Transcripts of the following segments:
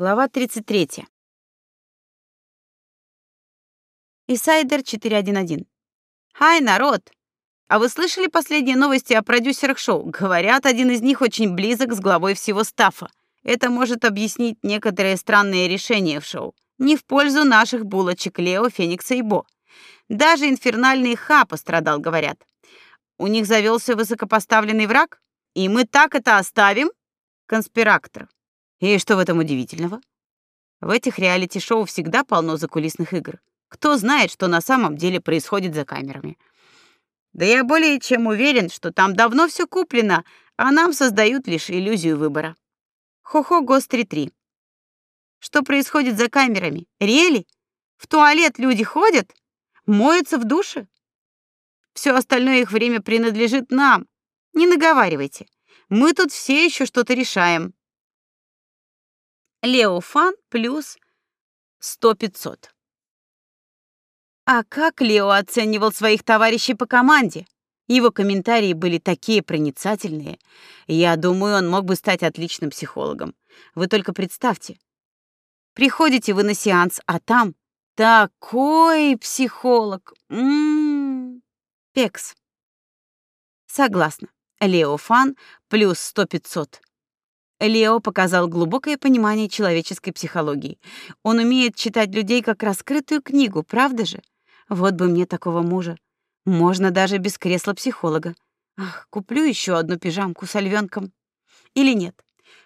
Глава 33. Инсайдер 411. Хай, народ! А вы слышали последние новости о продюсерах шоу? Говорят, один из них очень близок с главой всего стафа. Это может объяснить некоторые странные решения в шоу. Не в пользу наших булочек Лео, Феникса и Бо. Даже инфернальный Ха пострадал, говорят. У них завелся высокопоставленный враг, и мы так это оставим? Конспирактор. И что в этом удивительного? В этих реалити-шоу всегда полно закулисных игр. Кто знает, что на самом деле происходит за камерами? Да я более чем уверен, что там давно все куплено, а нам создают лишь иллюзию выбора. Хо-хо Гостри 3. Что происходит за камерами? Рели? В туалет люди ходят? Моются в душе? Все остальное их время принадлежит нам. Не наговаривайте. Мы тут все еще что-то решаем. Леофан плюс 100-500. А как Лео оценивал своих товарищей по команде? Его комментарии были такие проницательные. Я думаю, он мог бы стать отличным психологом. Вы только представьте. Приходите вы на сеанс, а там такой психолог. М-м-м. Пекс. Согласна. Лео Фан плюс 100-500. Лео показал глубокое понимание человеческой психологии. Он умеет читать людей как раскрытую книгу, правда же? Вот бы мне такого мужа. Можно даже без кресла психолога. Ах, куплю еще одну пижамку с львенком. Или нет?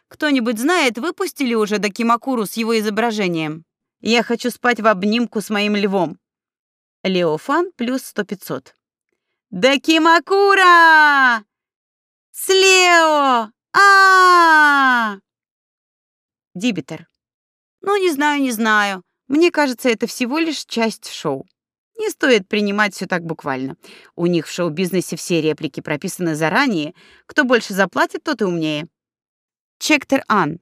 Кто-нибудь знает, выпустили уже Дакимакуру с его изображением? Я хочу спать в обнимку с моим львом. Лео Фан плюс 100-500. Дакимакура! С Лео! А Дибитер. Ну, не знаю, не знаю. Мне кажется, это всего лишь часть шоу. Не стоит принимать все так буквально. У них в шоу-бизнесе все реплики прописаны заранее. Кто больше заплатит, тот и умнее. Чектер Ан.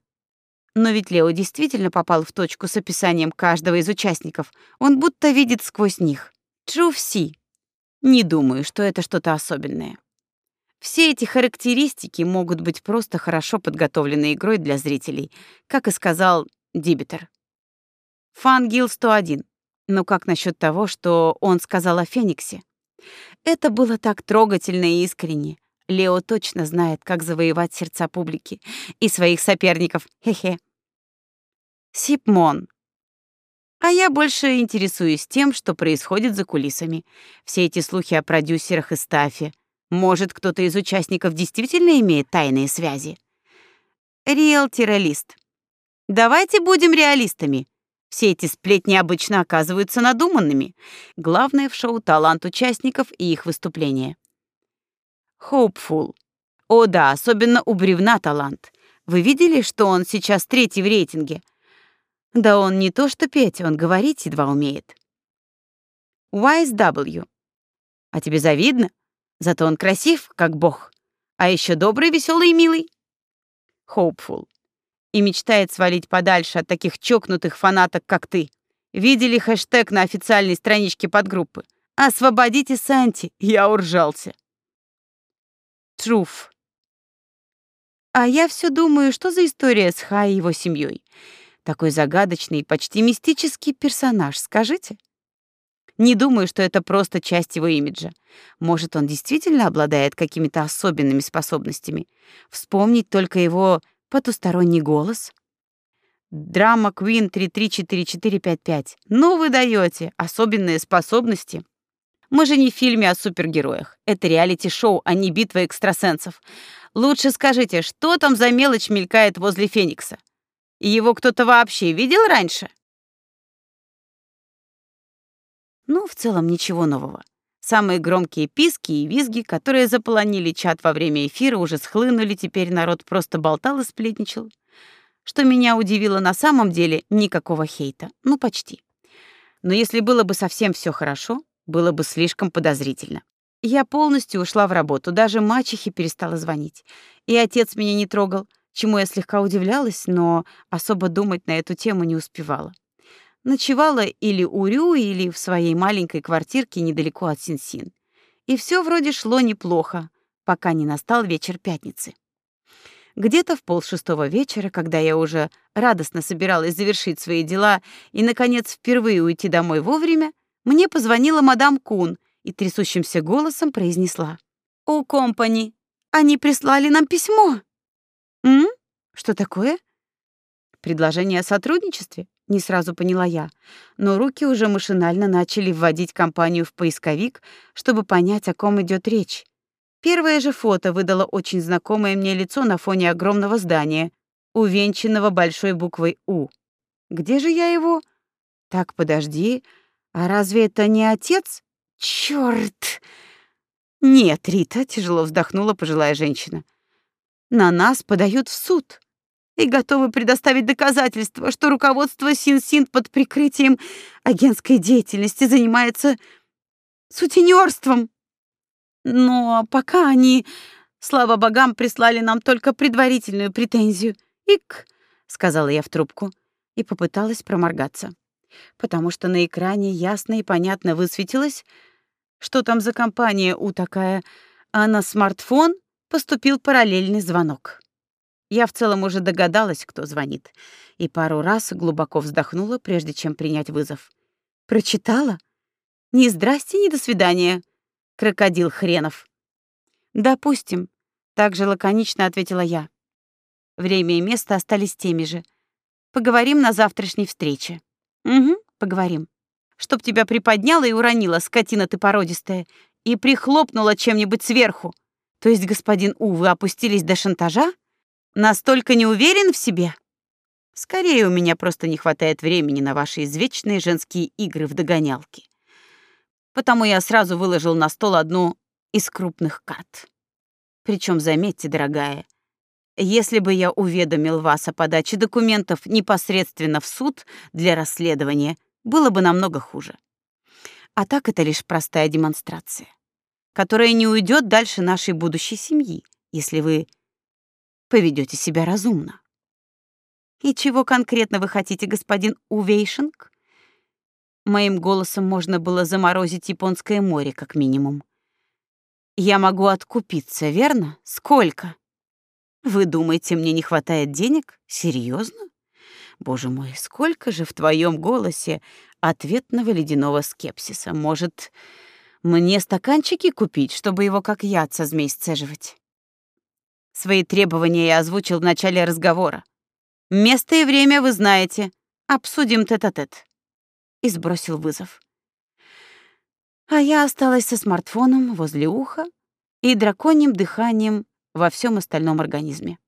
Но ведь Лео действительно попал в точку с описанием каждого из участников. Он будто видит сквозь них. True Си. Не думаю, что это что-то особенное. Все эти характеристики могут быть просто хорошо подготовленной игрой для зрителей, как и сказал Дибитер. Фангил 101. Но как насчет того, что он сказал о Фениксе? Это было так трогательно и искренне. Лео точно знает, как завоевать сердца публики и своих соперников. Хе-хе. Сипмон. А я больше интересуюсь тем, что происходит за кулисами. Все эти слухи о продюсерах и стафе, может, кто-то из участников действительно имеет тайные связи? Риэл-лист. Давайте будем реалистами. Все эти сплетни обычно оказываются надуманными. Главное в шоу — талант участников и их выступления. Hopeful. О да, особенно у бревна талант. Вы видели, что он сейчас третий в рейтинге? Да он не то что петь, он говорить едва умеет. Wise W. А тебе завидно? Зато он красив, как бог, а еще добрый, веселый и милый. Hopeful. И мечтает свалить подальше от таких чокнутых фанаток, как ты. Видели хэштег на официальной страничке подгруппы? «Освободите Санти!» Я уржался. Truth. А я все думаю, что за история с Хай и его семьей. Такой загадочный, почти мистический персонаж, скажите? Не думаю, что это просто часть его имиджа. Может, он действительно обладает какими-то особенными способностями. Вспомнить только его потусторонний голос. Драма Queen 334455. Ну вы даете особенные способности. Мы же не в фильме о супергероях. Это реалити-шоу, а не битва экстрасенсов. Лучше скажите, что там за мелочь мелькает возле Феникса? Его кто-то вообще видел раньше? Ну, в целом ничего нового. Самые громкие писки и визги, которые заполонили чат во время эфира, уже схлынули, теперь народ просто болтал и сплетничал. Что меня удивило на самом деле, никакого хейта. Ну, почти. Но если было бы совсем все хорошо, было бы слишком подозрительно. Я полностью ушла в работу, даже мачехе перестала звонить. И отец меня не трогал, чему я слегка удивлялась, но особо думать на эту тему не успевала. Ночевала или у Рю, или в своей маленькой квартирке недалеко от Синсин. -Син. И все вроде шло неплохо, пока не настал вечер пятницы. Где-то в полшестого вечера, когда я уже радостно собиралась завершить свои дела и наконец впервые уйти домой вовремя, мне позвонила мадам Кун и трясущимся голосом произнесла: "У компани, они прислали нам письмо". "М? Что такое?" Предложение о сотрудничестве? Не сразу поняла я, но руки уже машинально начали вводить компанию в поисковик, чтобы понять, о ком идет речь. Первое же фото выдало очень знакомое мне лицо на фоне огромного здания, увенчанного большой буквой У. Где же я его? Так, подожди. А разве это не отец? Чёрт! Нет, Рита, тяжело вздохнула пожилая женщина. На нас подают в суд и готовы предоставить доказательства, что руководство Син-Син под прикрытием агентской деятельности занимается сутенёрством. Но пока они, слава богам, прислали нам только предварительную претензию. Ик, сказала я в трубку и попыталась проморгаться, потому что на экране ясно и понятно высветилось, что там за компания у такая, а на смартфон поступил параллельный звонок. Я в целом уже догадалась, кто звонит, и пару раз глубоко вздохнула, прежде чем принять вызов. Прочитала? Ни здрасте, ни до свидания, крокодил хренов. Допустим, так же лаконично ответила я. Время и место остались теми же. Поговорим на завтрашней встрече. Угу, поговорим. Чтоб тебя приподняла и уронила, скотина ты породистая, и прихлопнула чем-нибудь сверху. То есть, господин У, вы опустились до шантажа? Настолько не уверен в себе? Скорее, у меня просто не хватает времени на ваши извечные женские игры в догонялки. Потому я сразу выложил на стол одну из крупных карт. Причем, заметьте, дорогая, если бы я уведомил вас о подаче документов непосредственно в суд для расследования, было бы намного хуже. А так это лишь простая демонстрация, которая не уйдет дальше нашей будущей семьи, если вы поведете себя разумно. И чего конкретно вы хотите, господин Увейшинг? Моим голосом можно было заморозить японское море как минимум. Я могу откупиться, верно? Сколько? Вы думаете, мне не хватает денег? Серьезно? Боже мой, сколько же в твоем голосе ответного ледяного скепсиса. Может, мне стаканчики купить, чтобы его как яд со змей сцеживать? Свои требования я озвучил в начале разговора. Место и время вы знаете. Обсудим тет-а-тет. И сбросил вызов. А я осталась со смартфоном возле уха и драконьим дыханием во всем остальном организме.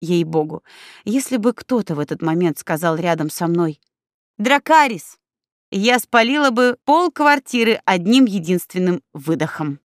Ей-богу, если бы кто-то в этот момент сказал рядом со мной «Дракарис!», я спалила бы пол квартиры одним единственным выдохом.